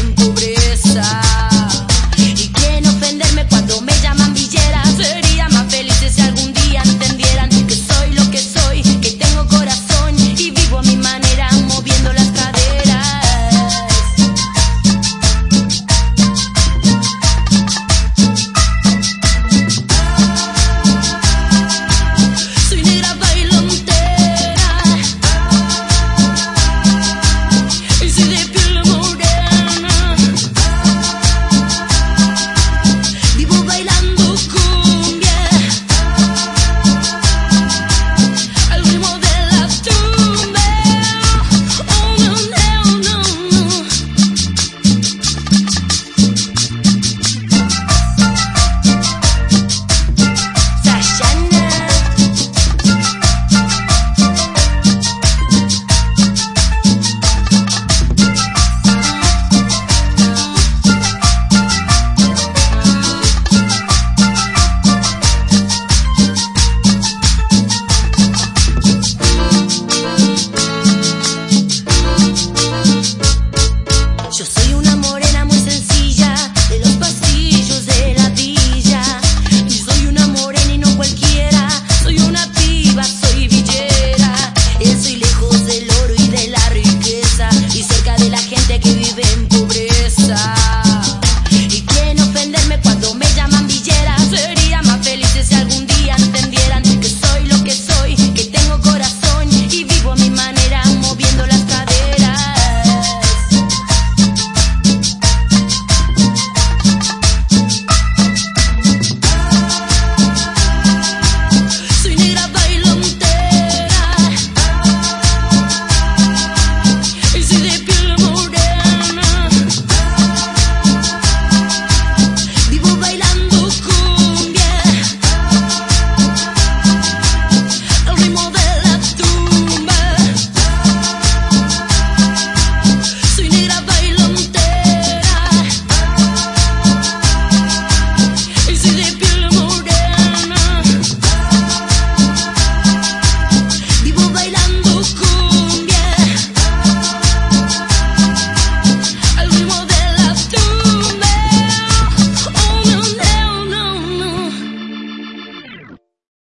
encubrir.